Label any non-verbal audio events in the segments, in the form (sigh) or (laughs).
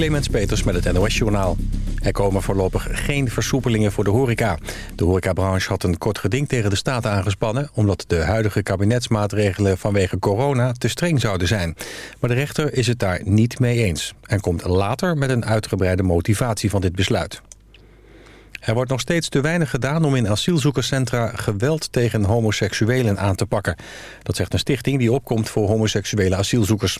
Clemens Peters met het NOS-journaal. Er komen voorlopig geen versoepelingen voor de horeca. De horecabranche had een kort geding tegen de staat aangespannen... omdat de huidige kabinetsmaatregelen vanwege corona te streng zouden zijn. Maar de rechter is het daar niet mee eens... en komt later met een uitgebreide motivatie van dit besluit. Er wordt nog steeds te weinig gedaan om in asielzoekerscentra geweld tegen homoseksuelen aan te pakken. Dat zegt een stichting die opkomt voor homoseksuele asielzoekers.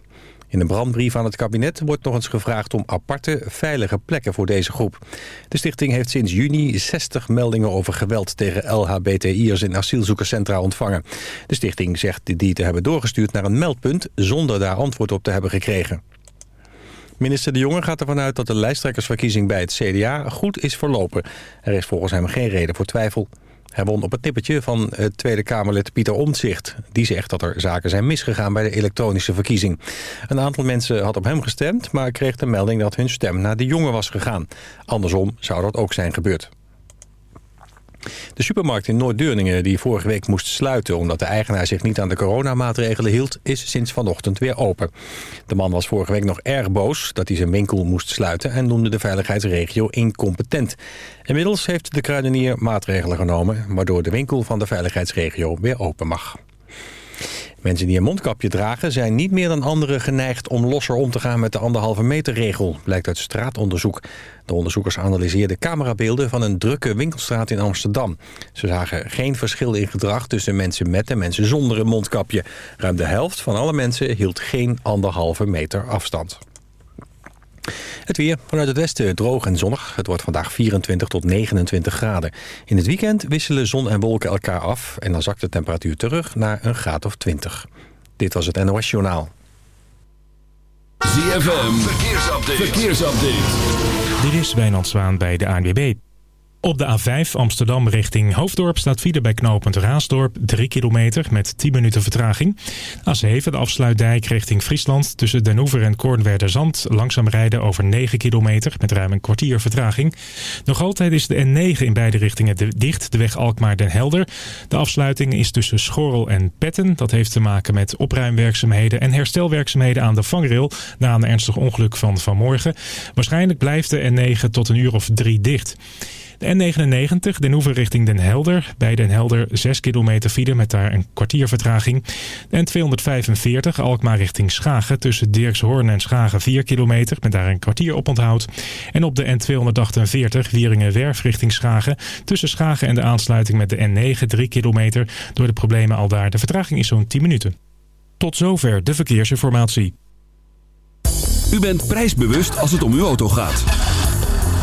In een brandbrief aan het kabinet wordt nog eens gevraagd om aparte, veilige plekken voor deze groep. De stichting heeft sinds juni 60 meldingen over geweld tegen LHBTI'ers in asielzoekerscentra ontvangen. De stichting zegt die te hebben doorgestuurd naar een meldpunt zonder daar antwoord op te hebben gekregen. Minister De Jonge gaat ervan uit dat de lijsttrekkersverkiezing bij het CDA goed is verlopen. Er is volgens hem geen reden voor twijfel. Hij won op het nippertje van het Tweede Kamerlid Pieter Omtzigt. Die zegt dat er zaken zijn misgegaan bij de elektronische verkiezing. Een aantal mensen had op hem gestemd... maar kreeg de melding dat hun stem naar de jongen was gegaan. Andersom zou dat ook zijn gebeurd. De supermarkt in Noord-Deurningen die vorige week moest sluiten... omdat de eigenaar zich niet aan de coronamaatregelen hield... is sinds vanochtend weer open. De man was vorige week nog erg boos dat hij zijn winkel moest sluiten... en noemde de veiligheidsregio incompetent. Inmiddels heeft de kruidenier maatregelen genomen... waardoor de winkel van de veiligheidsregio weer open mag. Mensen die een mondkapje dragen zijn niet meer dan anderen geneigd om losser om te gaan met de anderhalve meter regel, blijkt uit straatonderzoek. De onderzoekers analyseerden camerabeelden van een drukke winkelstraat in Amsterdam. Ze zagen geen verschil in gedrag tussen mensen met en mensen zonder een mondkapje. Ruim de helft van alle mensen hield geen anderhalve meter afstand. Het weer vanuit het westen droog en zonnig. Het wordt vandaag 24 tot 29 graden. In het weekend wisselen zon en wolken elkaar af... en dan zakt de temperatuur terug naar een graad of 20. Dit was het NOS Journaal. ZFM, verkeersupdate. verkeersupdate. Dit is Wijnand Zwaan bij de ANWB. Op de A5 Amsterdam richting Hoofddorp staat file bij knooppunt Raasdorp 3 kilometer met 10 minuten vertraging. A7 de afsluitdijk richting Friesland tussen Den Oever en Kornwerderzand langzaam rijden over 9 kilometer met ruim een kwartier vertraging. Nog altijd is de N9 in beide richtingen dicht, de weg Alkmaar-Den Helder. De afsluiting is tussen Schorrel en Petten. Dat heeft te maken met opruimwerkzaamheden en herstelwerkzaamheden aan de vangrail na een ernstig ongeluk van vanmorgen. Waarschijnlijk blijft de N9 tot een uur of drie dicht. De N99, Den Hoeven richting Den Helder. Bij Den Helder 6 kilometer file met daar een kwartier vertraging. De N245, Alkmaar richting Schagen. Tussen Dirkshoorn en Schagen 4 kilometer met daar een kwartier op onthoud. En op de N248, Wieringen-Werf richting Schagen. Tussen Schagen en de aansluiting met de N9 3 kilometer. Door de problemen al daar. De vertraging is zo'n 10 minuten. Tot zover de verkeersinformatie. U bent prijsbewust als het om uw auto gaat.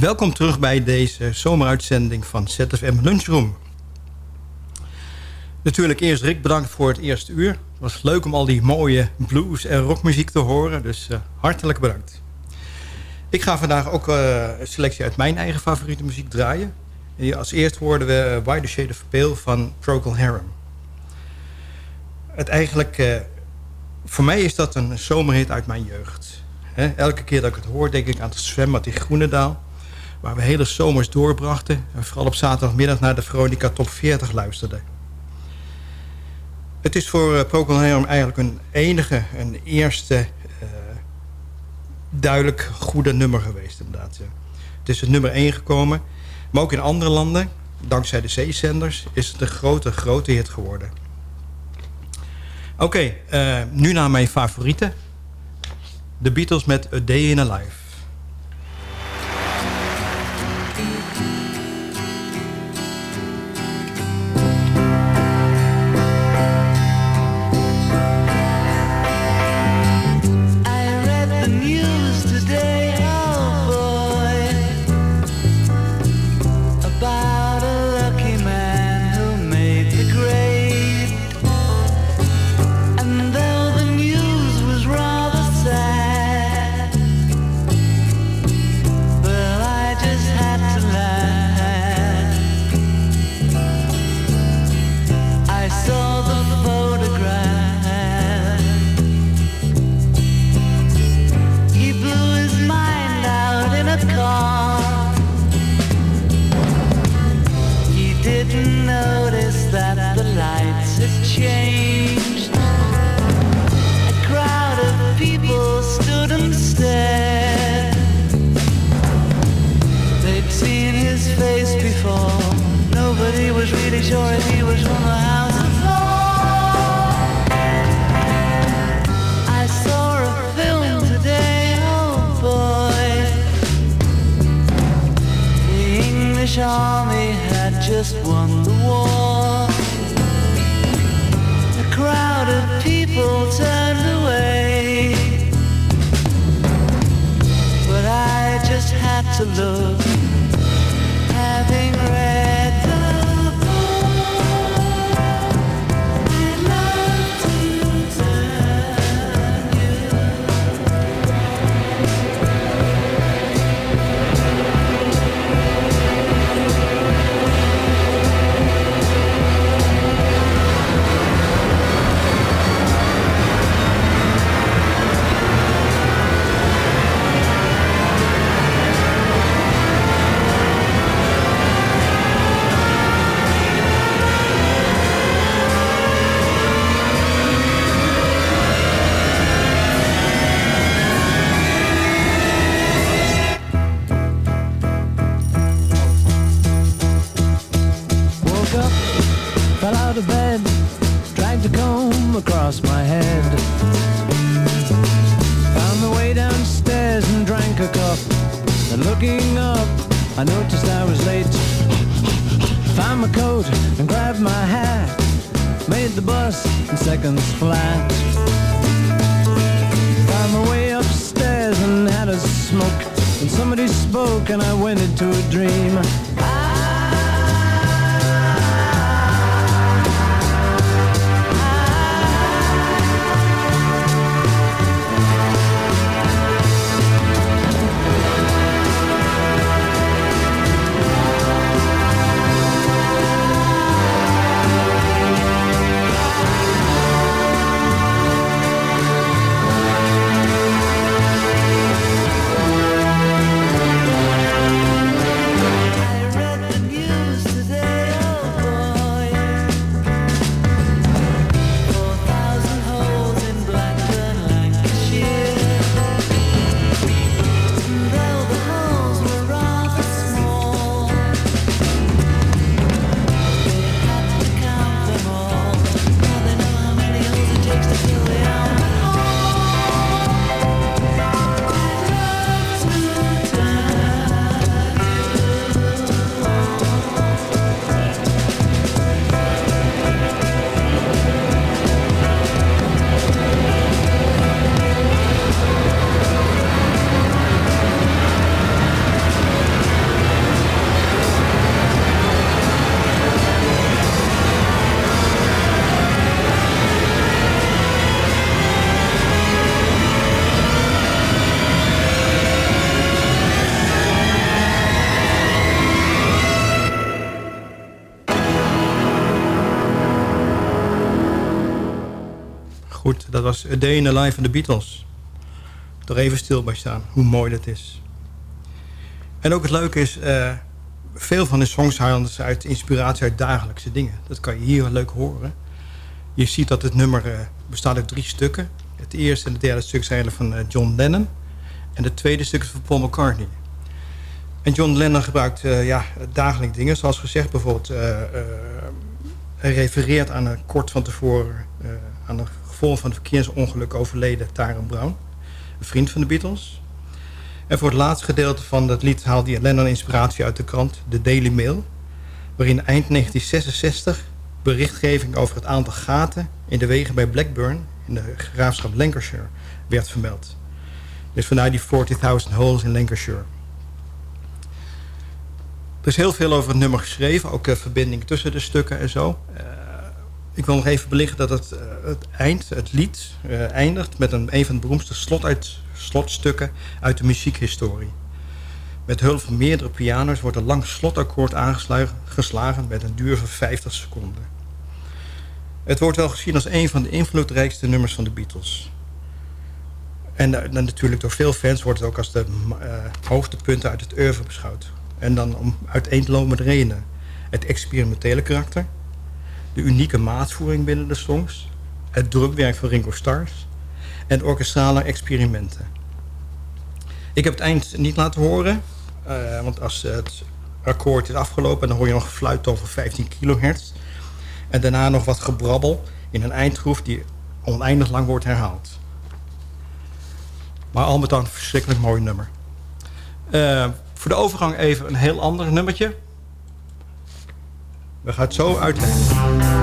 Welkom terug bij deze zomeruitzending van ZFM Lunchroom. Natuurlijk eerst Rick bedankt voor het eerste uur. Het was leuk om al die mooie blues en rockmuziek te horen, dus uh, hartelijk bedankt. Ik ga vandaag ook uh, een selectie uit mijn eigen favoriete muziek draaien. En als eerst hoorden we Why Shade of Pale van Procol Harum. Het eigenlijk, uh, voor mij is dat een zomerhit uit mijn jeugd. Elke keer dat ik het hoor, denk ik aan het zwembad in Groenendaal. Waar we hele zomers doorbrachten. En vooral op zaterdagmiddag naar de Veronica Top 40 luisterden. Het is voor uh, Procol eigenlijk een enige, een eerste uh, duidelijk goede nummer geweest inderdaad. Het is het nummer 1 gekomen. Maar ook in andere landen, dankzij de zeezenders, is het een grote, grote hit geworden. Oké, uh, nu naar mijn favorieten. De Beatles met A Day in a Life. sure he was from the house of. I saw a film today, oh, boy. The English army had just won the war. A crowd of people turned away. But I just had to look walking up, I noticed I was late. Found my coat and grabbed my hat. Made the bus in seconds flat. Found my way upstairs and had a smoke. And somebody spoke and I went into a dream. Was A Day in the Life van de Beatles. Er even stil bij staan, hoe mooi dat is. En ook het leuke is, uh, veel van de songs halen uit inspiratie uit dagelijkse dingen. Dat kan je hier leuk horen. Je ziet dat het nummer uh, bestaat uit drie stukken. Het eerste en het derde stuk zijn van uh, John Lennon. En het tweede stuk is van Paul McCartney. En John Lennon gebruikt ja, dagelijks dingen. Zoals gezegd bijvoorbeeld... hij refereert aan een kort van tevoren... aan een gevolg van het verkeersongeluk overleden Taron Brown. Een vriend van de Beatles. En voor het laatste gedeelte van dat lied haalde Lennon inspiratie uit de krant The Daily Mail. Waarin eind 1966 berichtgeving over het aantal gaten in de wegen bij Blackburn in de graafschap Lancashire werd vermeld. Dus vandaar die 40.000 holes in Lancashire. Er is heel veel over het nummer geschreven, ook uh, verbinding tussen de stukken en zo. Uh, ik wil nog even belichten dat het, uh, het eind, het lied, eindigt met een, een van de beroemdste slot uit, slotstukken uit de muziekhistorie. Met hulp van meerdere piano's wordt een lang slotakkoord aangeslagen met een duur van 50 seconden. Het wordt wel gezien als een van de invloedrijkste nummers van de Beatles. En uh, natuurlijk door veel fans wordt het ook als de uh, hoogtepunten uit het oeuvre beschouwd. En dan om uiteenlopende redenen. Het experimentele karakter, de unieke maatvoering binnen de songs, het drukwerk van Ringo Starr en orkestrale experimenten. Ik heb het eind niet laten horen, uh, want als het akkoord is afgelopen... dan hoor je nog gefluit over 15 kilohertz. En daarna nog wat gebrabbel in een eindgroef die oneindig lang wordt herhaald. Maar al met al een verschrikkelijk mooi nummer. Uh, voor de overgang even een heel ander nummertje. We gaan het zo uitleggen.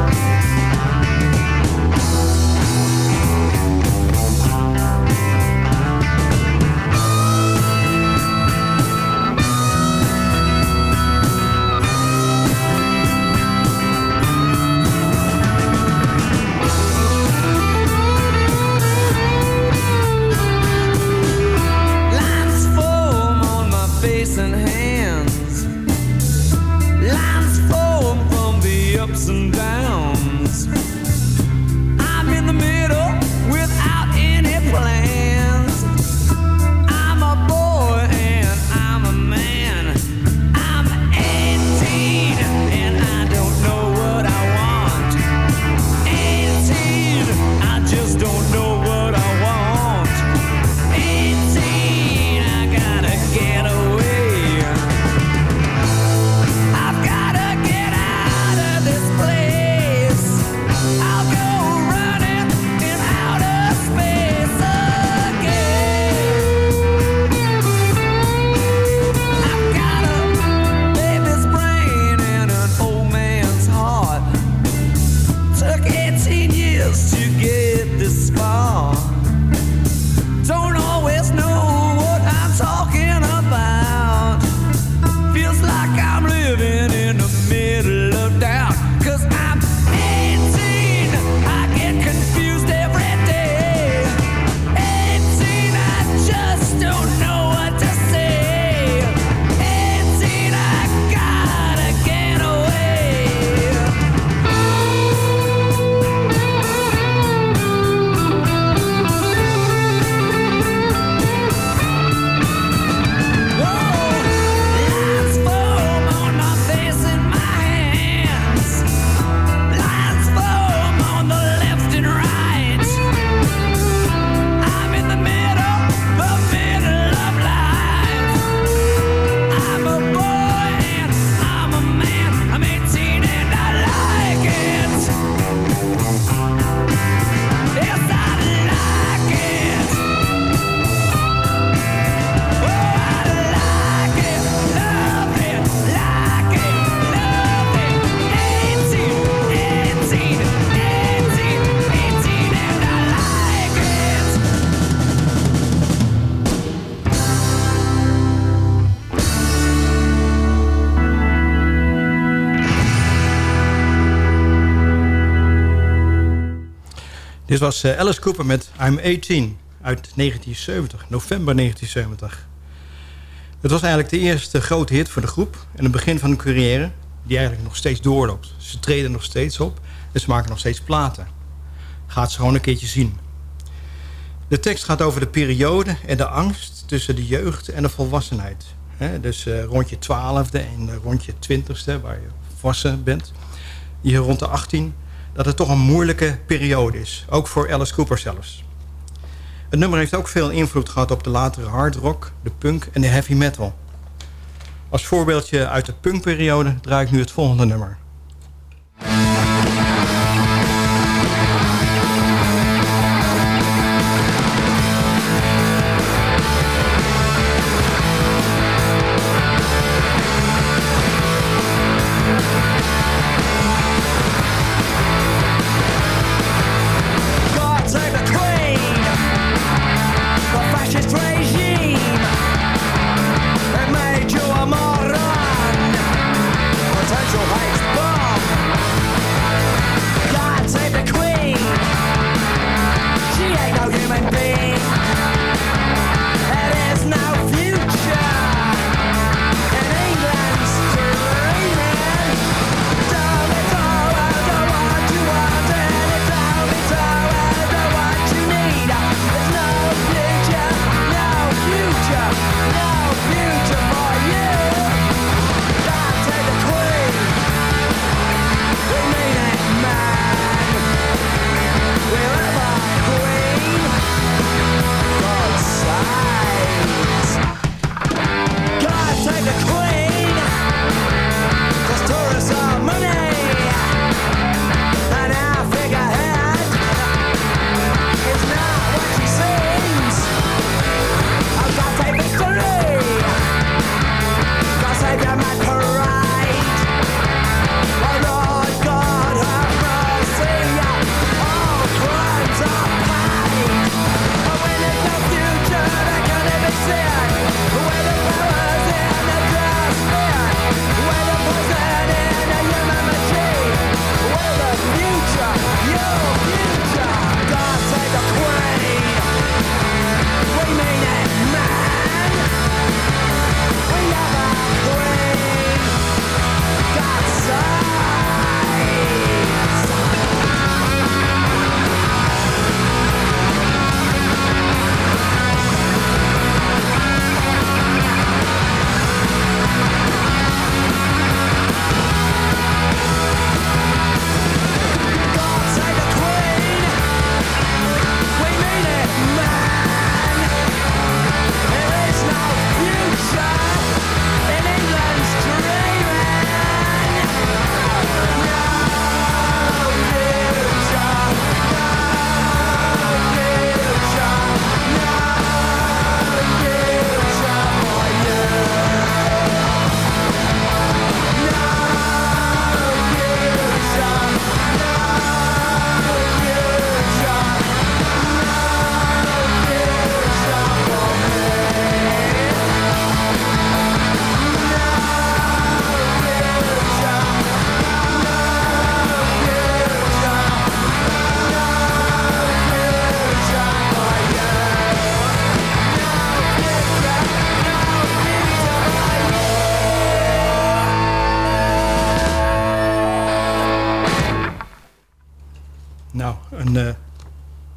Dit was uh, Alice Cooper met I'm 18 uit 1970, november 1970. Het was eigenlijk de eerste grote hit voor de groep... en het begin van hun carrière, die eigenlijk nog steeds doorloopt. Ze treden nog steeds op en ze maken nog steeds platen. Ga het gewoon een keertje zien. De tekst gaat over de periode en de angst tussen de jeugd en de volwassenheid. dus uh, rond je twaalfde en rond je twintigste, waar je volwassen bent. Hier rond de 18, dat het toch een moeilijke periode is. Ook voor Alice Cooper zelfs. Het nummer heeft ook veel invloed gehad op de latere hard rock, de punk en de heavy metal. Als voorbeeldje uit de punkperiode draai ik nu het volgende nummer.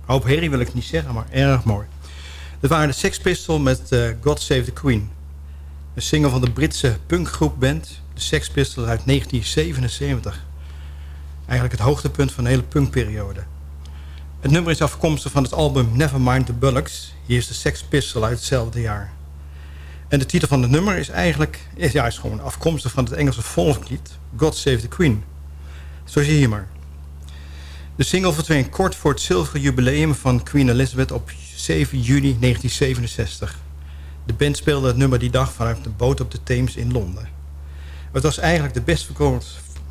Hoop herrie wil ik niet zeggen, maar erg mooi. Dat waren de Sex Pistols met uh, God Save the Queen. Een single van de Britse punkgroepband, de Sex Pistols uit 1977. Eigenlijk het hoogtepunt van de hele punkperiode. Het nummer is afkomstig van het album Nevermind the Bullocks. Hier is de Sex Pistol uit hetzelfde jaar. En de titel van het nummer is eigenlijk is, ja, is gewoon afkomstig van het Engelse volkslied God Save the Queen. Zo zie je maar. De single verdween kort voor het zilveren jubileum van Queen Elizabeth op 7 juni 1967. De band speelde het nummer die dag vanuit de boot op de Theems in Londen. Het was eigenlijk de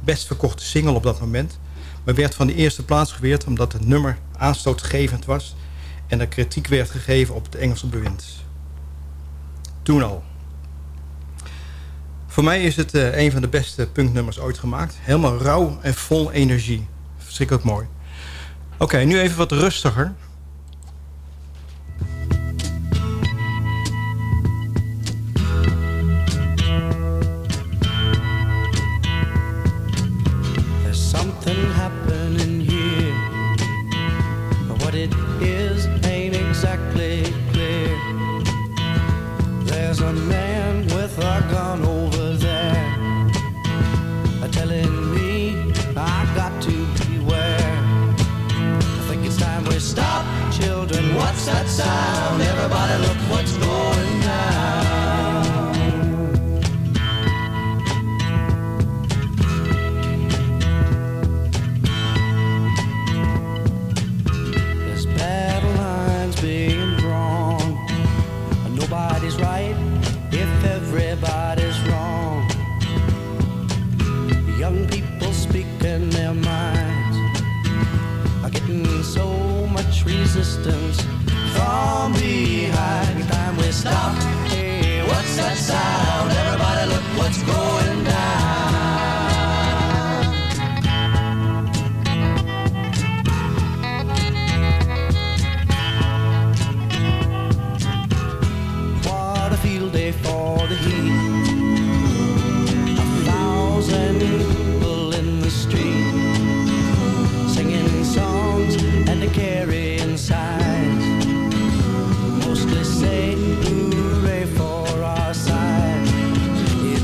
best verkochte, single op dat moment... maar werd van de eerste plaats geweerd omdat het nummer aanstootgevend was... en er kritiek werd gegeven op het Engelse bewind. Toen al. Voor mij is het uh, een van de beste punknummers ooit gemaakt. Helemaal rauw en vol energie. Verschrikkelijk mooi. Oké, nu even wat rustiger.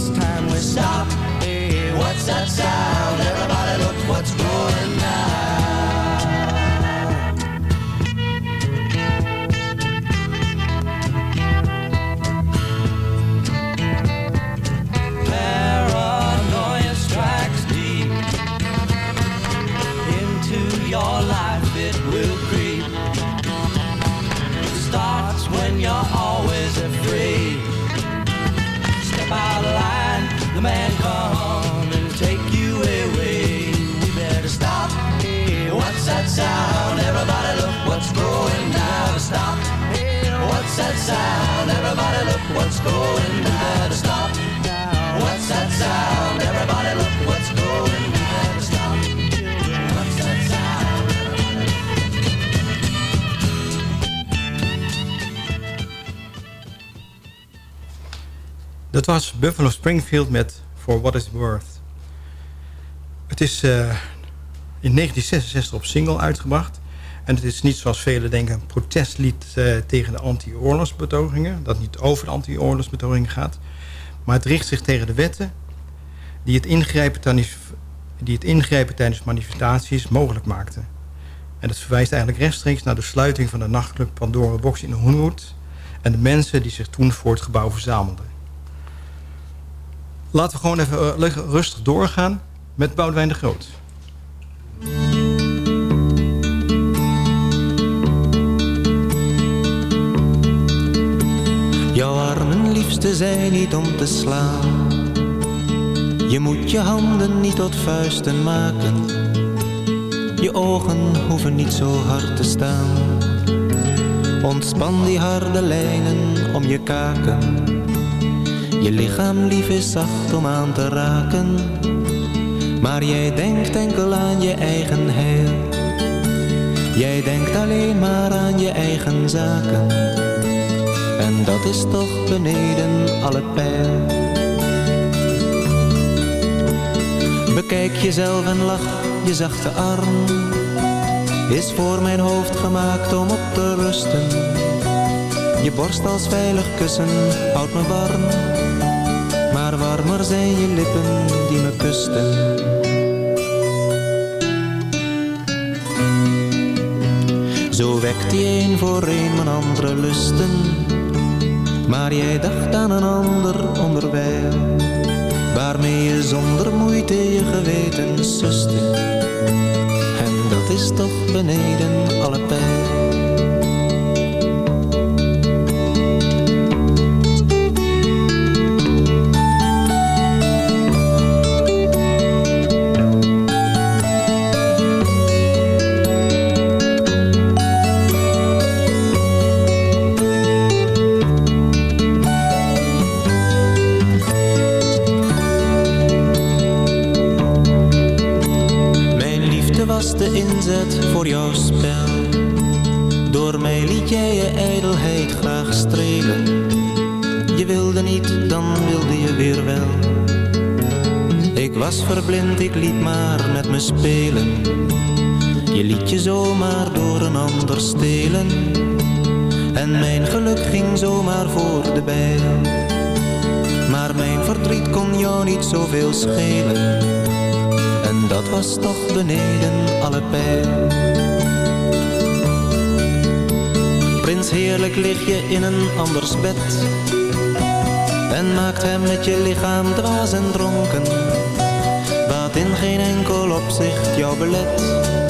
It's time we stop. Hey, what's that sound? Sound? Everybody look what's going down. Stop. What's that sound? Everybody look what's going down. Stop. What's that sound? Dat was Buffalo Springfield met For What It's Worth. Het is eh, in 1966 op single uitgebracht. En het is niet zoals velen denken een protestlied eh, tegen de anti-oorlogsbetogingen. Dat niet over de anti-oorlogsbetogingen gaat. Maar het richt zich tegen de wetten die het ingrijpen tijdens, die het tijdens manifestaties mogelijk maakten. En het verwijst eigenlijk rechtstreeks naar de sluiting van de nachtclub Pandora Box in Hoenwood... en de mensen die zich toen voor het gebouw verzamelden. Laten we gewoon even eh, rustig doorgaan met Boudewijn de Groot. Liefste zijn niet om te slaan. Je moet je handen niet tot vuisten maken. Je ogen hoeven niet zo hard te staan. Ontspan die harde lijnen om je kaken. Je lichaam lief is zacht om aan te raken. Maar jij denkt enkel aan je eigen heil. Jij denkt alleen maar aan je eigen zaken. En dat is toch beneden alle pijl. Bekijk jezelf en lach, je zachte arm is voor mijn hoofd gemaakt om op te rusten. Je borst als veilig kussen houdt me warm, maar warmer zijn je lippen die me kusten. Zo wekt die een voor een mijn andere lusten. Maar jij dacht aan een ander onderwijl Waarmee je zonder moeite je geweten suste En dat is toch beneden alle pijl En mijn geluk ging zomaar voor de bijl. Maar mijn verdriet kon jou niet zoveel schelen. En dat was toch beneden alle pijl. Prins heerlijk lig je in een anders bed. En maakt hem met je lichaam dwaas en dronken. Wat in geen enkel opzicht jou belet.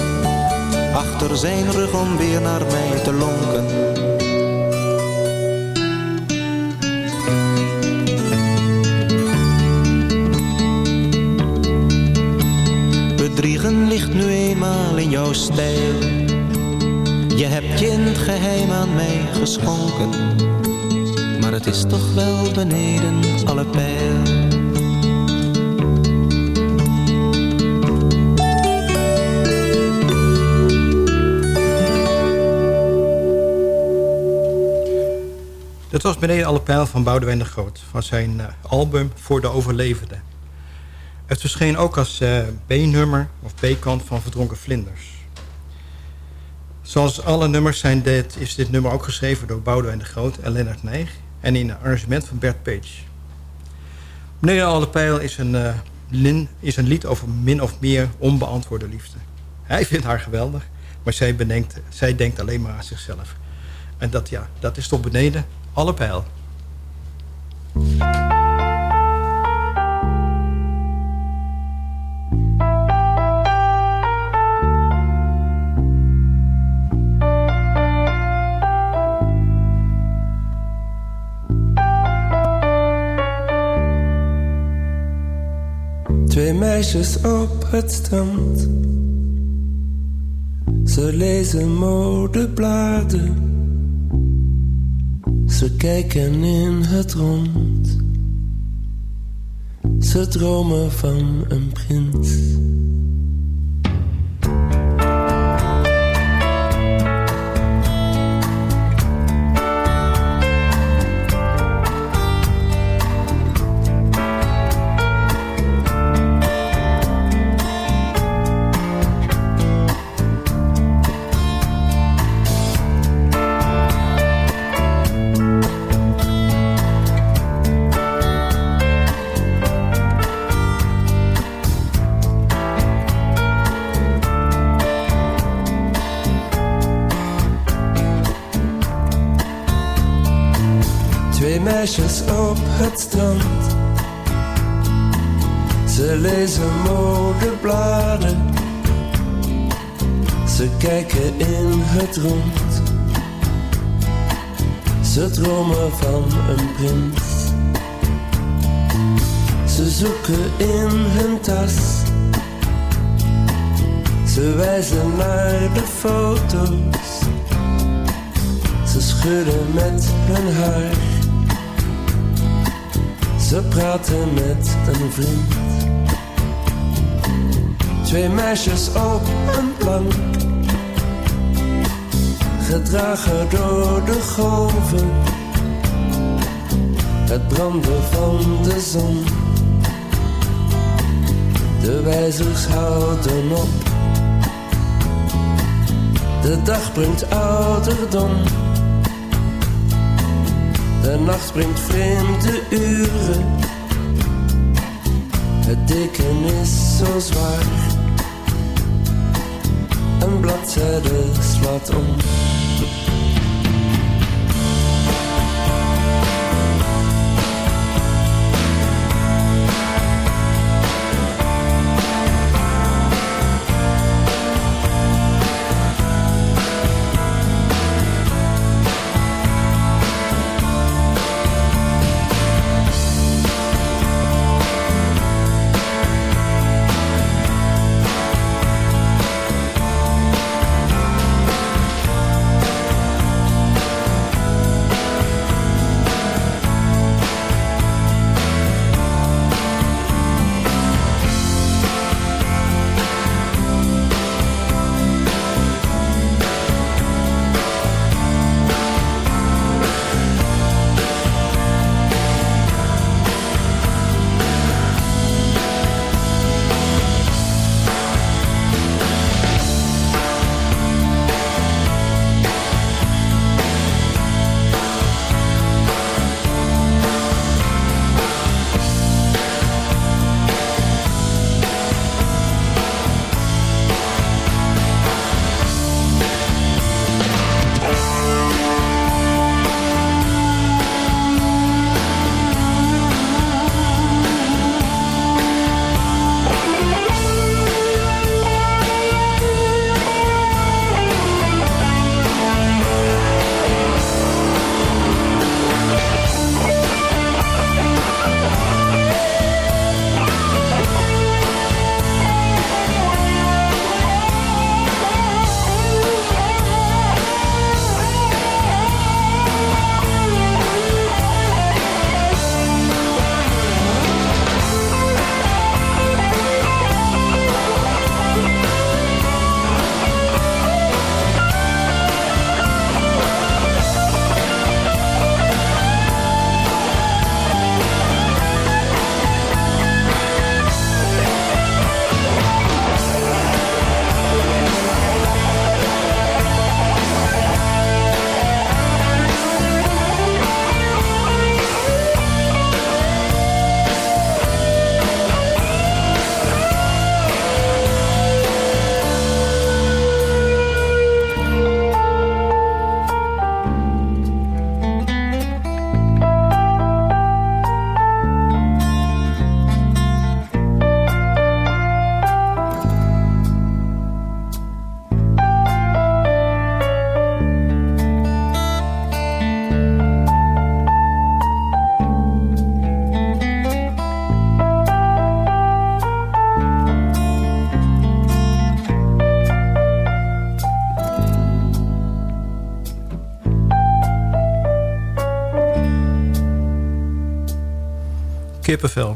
Achter zijn rug om weer naar mij te lonken. Bedriegen ligt nu eenmaal in jouw stijl. Je hebt je in het geheim aan mij geschonken. Maar het is toch wel beneden alle pijl. Dat was beneden alle pijl van Boudewijn de Groot. Van zijn uh, album Voor de Overlevenden. Het verscheen ook als uh, B-nummer of B-kant van Verdronken Vlinders. Zoals alle nummers zijn dit, is dit nummer ook geschreven door Boudewijn de Groot en Lennart Nijg. En in een arrangement van Bert Page. Beneden alle pijl is een, uh, lin, is een lied over min of meer onbeantwoorde liefde. Hij vindt haar geweldig, maar zij, zij denkt alleen maar aan zichzelf. En dat, ja, dat is toch beneden alle pijl. Twee meisjes op het strand. Ze lezen modebladen. Ze kijken in het rond. Ze dromen van een prins. Ze lezen modebladen. Ze kijken in het rond. Ze dromen van een prins. Ze zoeken in hun tas. Ze wijzen naar de foto's. Ze schudden met hun haar. Ze praten met een vriend. Twee meisjes op een plank. Gedragen door de golven. Het branden van de zon. De wijzers houden op. De dag brengt ouderdom. De nacht brengt vreemde uren. Het deken is zo zwaar. Een bladzijde slaat om.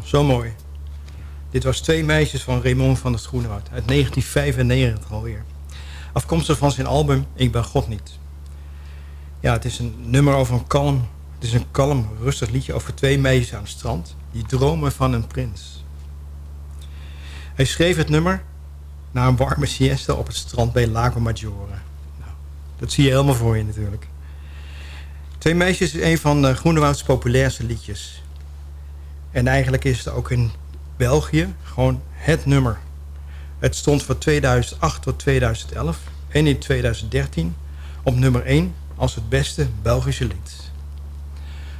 Zo mooi. Dit was Twee meisjes van Raymond van der Schoenhout. Uit 1995 alweer. Afkomstig van zijn album Ik ben God niet. Ja, het is een nummer over een kalm... Het is een kalm, rustig liedje over twee meisjes aan het strand... die dromen van een prins. Hij schreef het nummer na een warme siesta op het strand bij Lago Maggiore. Nou, dat zie je helemaal voor je natuurlijk. Twee meisjes is een van Groenewouds populairste liedjes. En eigenlijk is het ook in België gewoon het nummer. Het stond van 2008 tot 2011 en in 2013 op nummer 1 als het beste Belgische lied.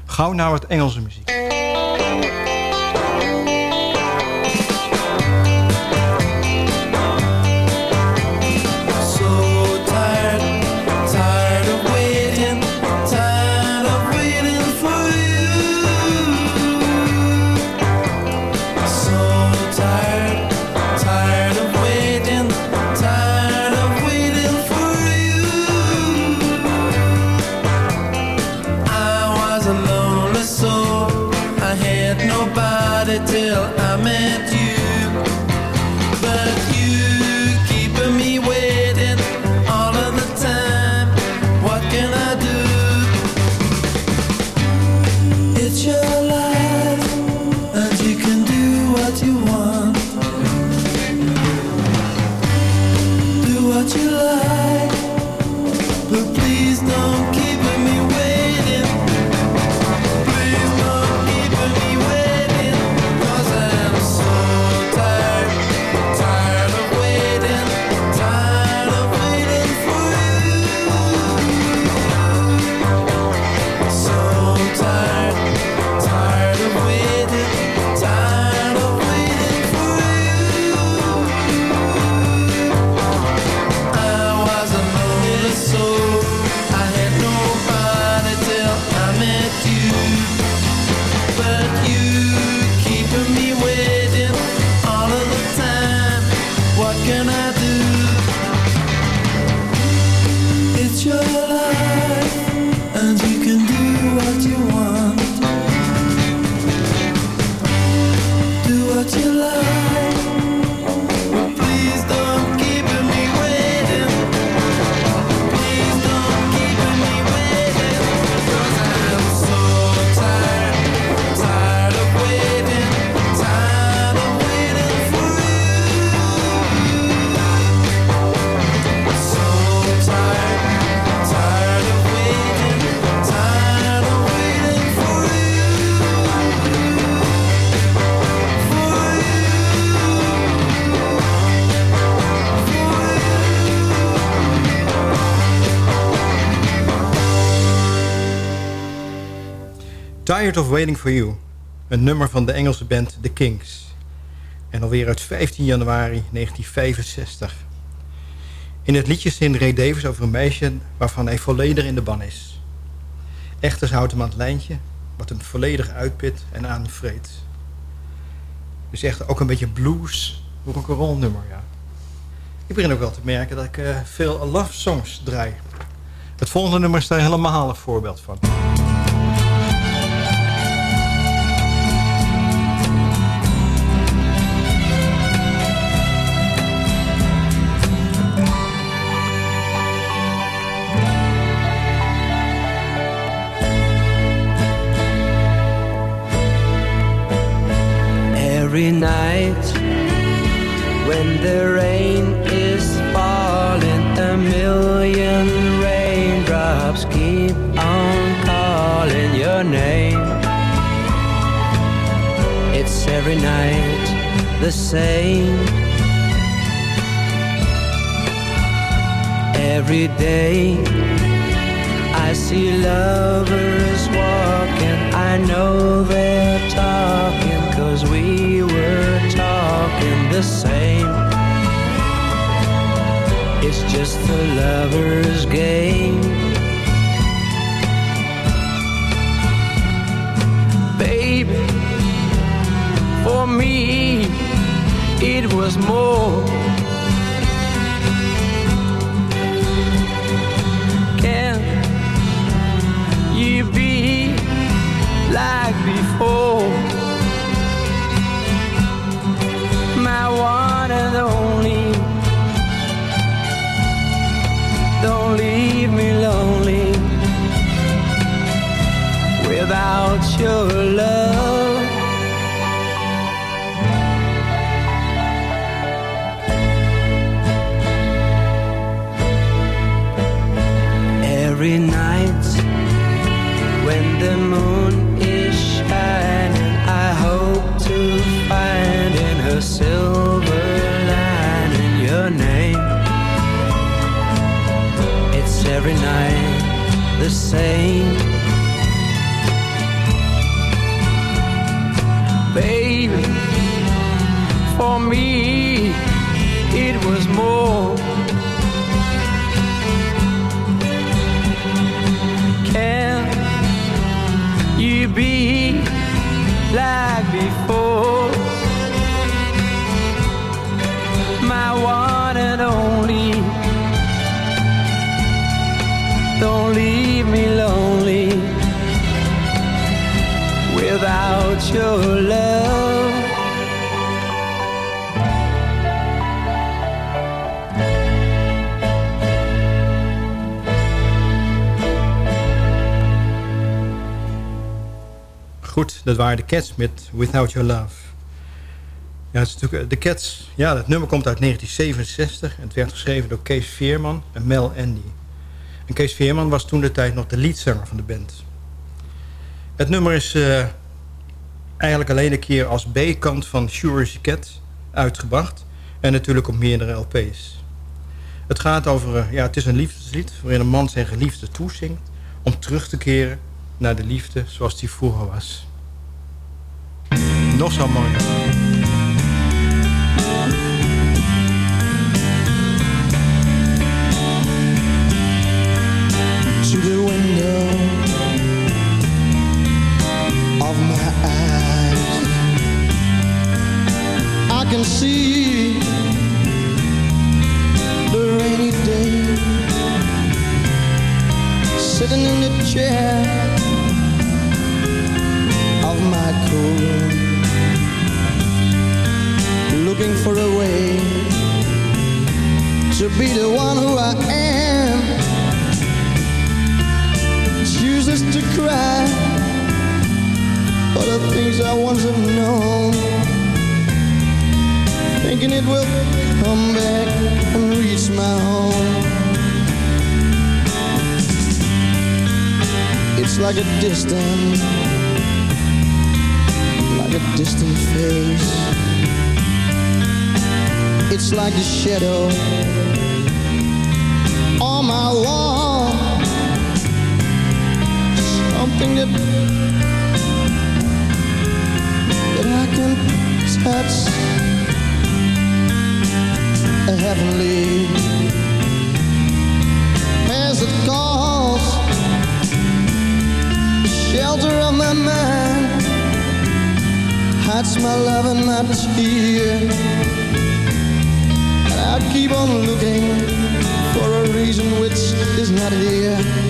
Gauw naar wat Engelse muziek. Your life, and you can do what you want. Of Waiting for You. Een nummer van de Engelse band The Kings. En alweer uit 15 januari 1965. In het liedje zingt Ray Davis over een meisje waarvan hij volledig in de ban is. Echter houdt hem aan het lijntje, wat hem volledig uitpit en aanvreet. Dus echt ook een beetje blues, rock'n'roll nummer, ja. Ik begin ook wel te merken dat ik uh, veel love songs draai. Het volgende nummer is daar helemaal een voorbeeld van. Night. When the rain is falling a million raindrops keep on calling your name. It's every night the same. Every day I see lovers walking. I know they're talking cause we the same. It's just a lover's game. Baby, for me it was more. Can you be like before my one and only. Don't leave me lonely without your love. Every night in silver lining your name. It's every night the same. Baby, for me, it was more. Can you be like before? And only. Don't leave me lonely without your love. Goed, dat waren de Cats met Without Your Love. Ja, het eh, de Cats, ja, dat nummer komt uit 1967. En het werd geschreven door Kees Veerman en Mel Andy. En Kees Veerman was toen de tijd nog de leadzanger van de band. Het nummer is eh, eigenlijk alleen een keer als B-kant van Sure as Cat uitgebracht. En natuurlijk op meerdere LP's. Het gaat over, eh, ja, het is een liefdeslied waarin een man zijn geliefde toezingt om terug te keren naar de liefde zoals die vroeger was. Nog zo mooi. Distant face. It's like a shadow on my wall. Something that that I can touch. A heavenly as it calls. The shelter of my mind hides my love and my tear and I keep on looking for a reason which is not here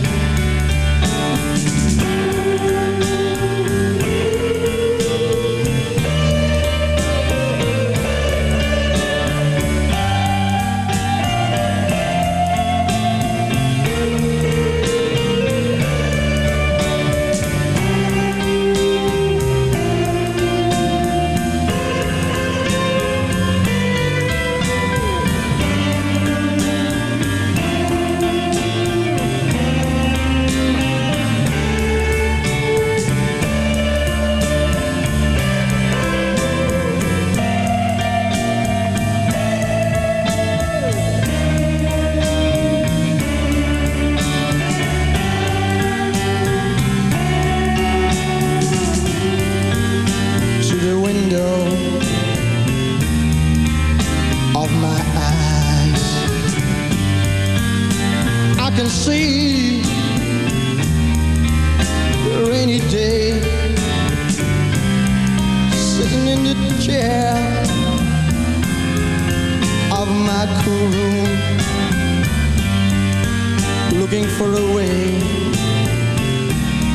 looking for a way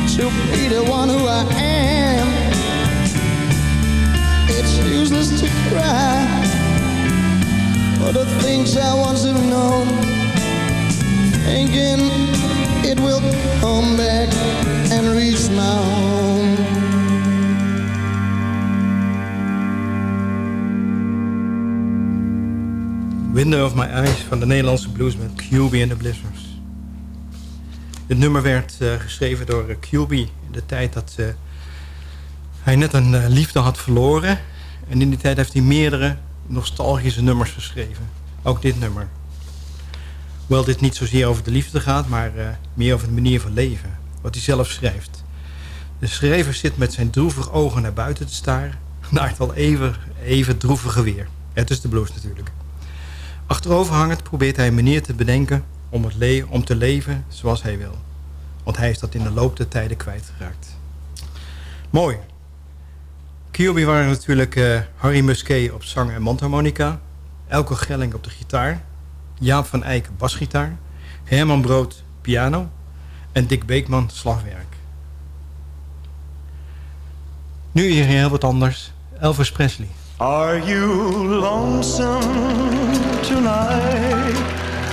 to be the one who I am. It's useless to cry for the things I once have known. thinking it will come back and reach my home. Window of My Eyes van de Nederlandse blues met QB en de Blizzards. Dit nummer werd uh, geschreven door uh, QB in de tijd dat uh, hij net een liefde had verloren. En in die tijd heeft hij meerdere nostalgische nummers geschreven. Ook dit nummer. Hoewel dit niet zozeer over de liefde gaat, maar meer over de manier van leven. Wat hij zelf schrijft. De schrijver zit met zijn droevige ogen naar buiten te staren. (laughs) Naar het al even, even droevige weer. Het is de blues natuurlijk. Achteroverhangend probeert hij een manier te bedenken om, het om te leven zoals hij wil. Want hij is dat in de loop der tijden kwijtgeraakt. Mooi. Kiobi waren natuurlijk uh, Harry Musquet op zang en mondharmonica. Elke Gelling op de gitaar. Jaap van Eyck basgitaar. Herman Brood piano. En Dick Beekman slagwerk. Nu hier heel wat anders. Elvis Presley. Are you lonesome tonight?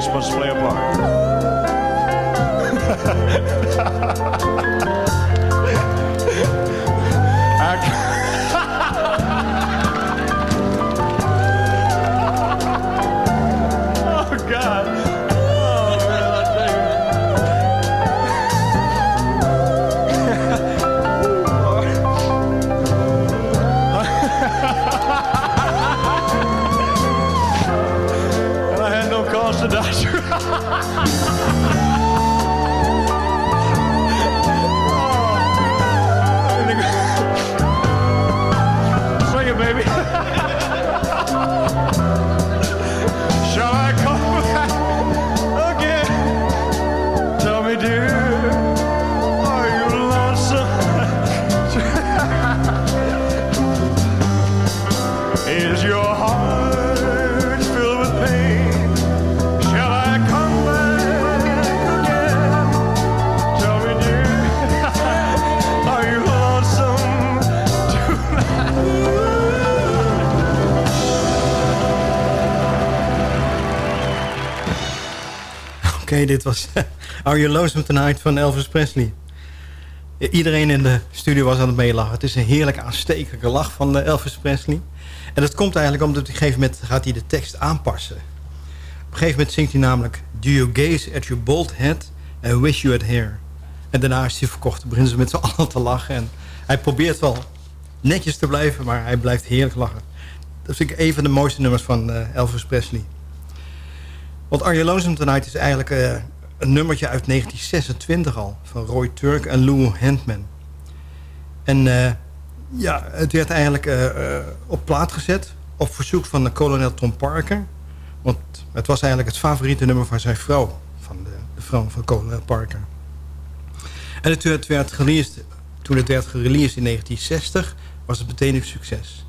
stage and each must play a part. (laughs) Oké, dit was (laughs) Are You Lonesome Tonight van Elvis Presley. Iedereen in de studio was aan het meelachen. Het is een heerlijk aanstekelijke lach van eh, Elvis Presley. En dat komt eigenlijk omdat op een gegeven moment gaat hij de tekst aanpassen. Op een gegeven moment zingt hij namelijk... Do you gaze at your bald head and wish you had hair. En daarna is hij verkocht. Dan beginnen ze met z'n allen te lachen. En hij probeert wel netjes te blijven, maar hij blijft heerlijk lachen. Dat vind ik een van de mooiste nummers van eh, Elvis Presley. Want Lonesome Tonight is eigenlijk uh, een nummertje uit 1926 al. Van Roy Turk en Lou Handman. En uh, ja, het werd eigenlijk uh, op plaat gezet. Op verzoek van de kolonel Tom Parker. Want het was eigenlijk het favoriete nummer van zijn vrouw. Van de, vrouw van kolonel Parker. En het, werd gereleased, toen het werd gereleased in 1960 was het meteen een succes.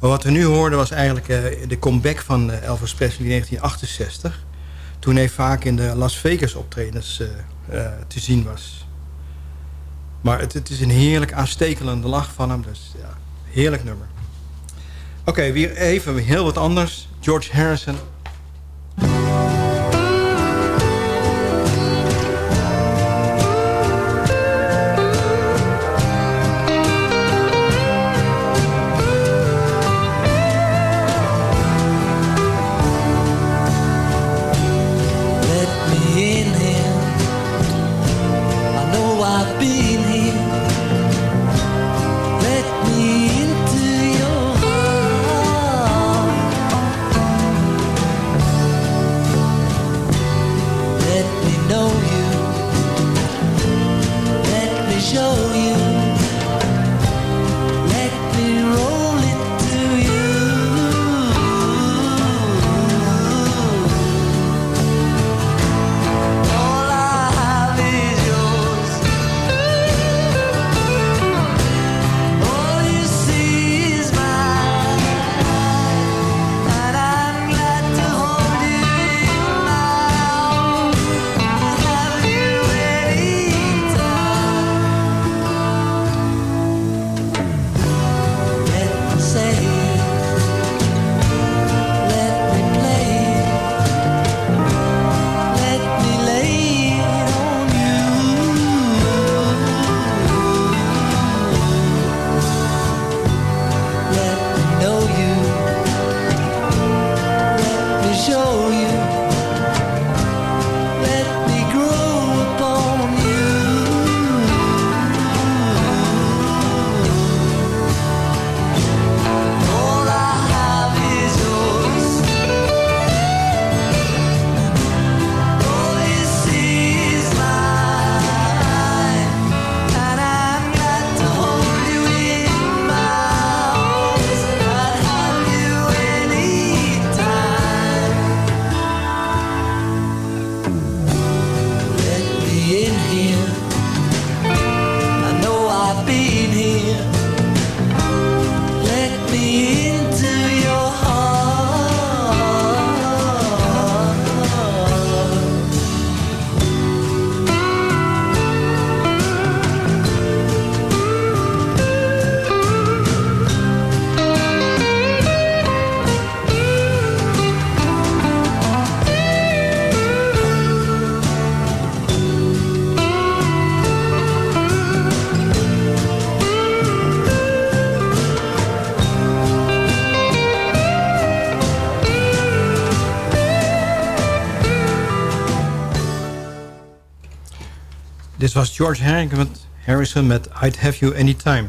Maar wat we nu hoorden was eigenlijk uh, de comeback van uh, Elvis Presley in 1968. Toen hij vaak in de Las Vegas optredens uh, te zien was. Maar het, is een heerlijk aanstekelende lach van hem. Dus ja, heerlijk nummer. Oké, weer even heel wat anders. George Harrison. Was George Harrison met, I'd Have You Anytime.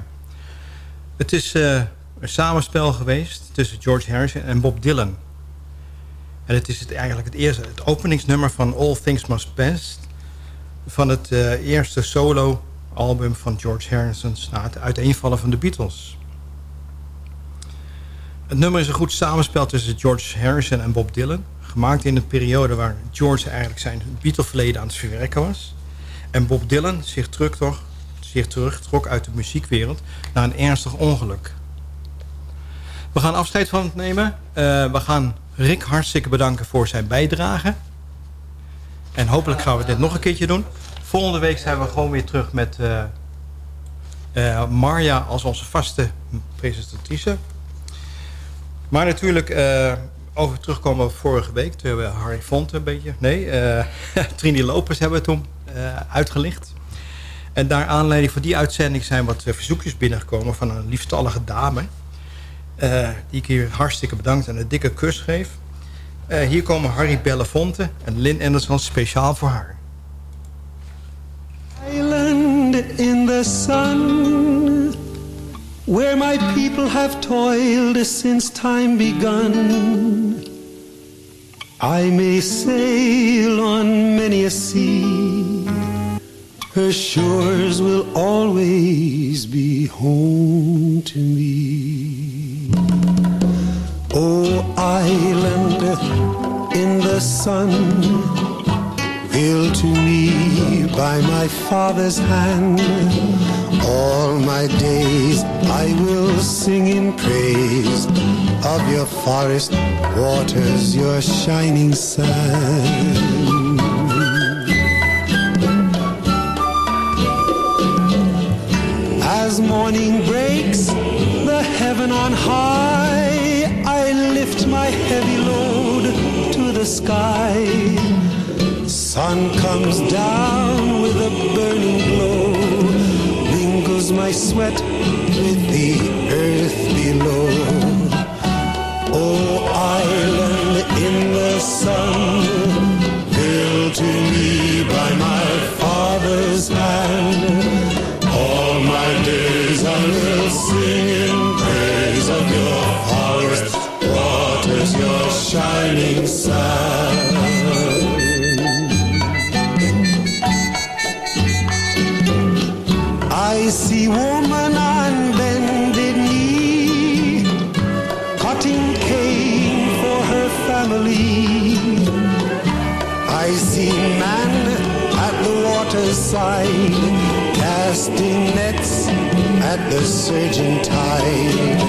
Het is eh, een samenspel geweest tussen George Harrison en Bob Dylan. En het is eigenlijk het eerste, het openingsnummer van All Things Must Pass... van het eh, eerste solo-album van George Harrison... na het uiteenvallen van de Beatles. Het nummer is een goed samenspel tussen George Harrison en Bob Dylan... gemaakt in een periode waar George eigenlijk zijn Beatle-verleden aan het verwerken was... En Bob Dylan zich, terugtrok, zich terugtrok uit de muziekwereld na een ernstig ongeluk. We gaan afscheid van het nemen. Uh, we gaan Rick hartstikke bedanken voor zijn bijdrage. En hopelijk gaan we dit nog een keertje doen. Volgende week zijn we gewoon weer terug met uh, Marja als onze vaste presentatrice. Maar natuurlijk over terugkomen vorige week. Toen hebben we Harry Font een beetje... Nee, (laughs) Trini Lopez hebben we toen uitgelicht. En naar aanleiding van die uitzending zijn wat uh, verzoekjes binnengekomen... van een liefstallige dame. Uh, die ik hier hartstikke bedankt en een dikke kus geef. hier komen Harry Belafonte en Lynn Anderson speciaal voor haar. Island in the sun Where my people have toiled since time begun I may sail on many a sea, her shores will always be home to me. Oh, island in the sun, built to me by my father's hand. All my days I will sing in praise of your forest waters, your shining sun. Morning breaks, the heaven on high, I lift my heavy load to the sky. Sun comes down with a burning glow, mingles my sweat with the earth below. Oh, island in the sun, built to the surging tide.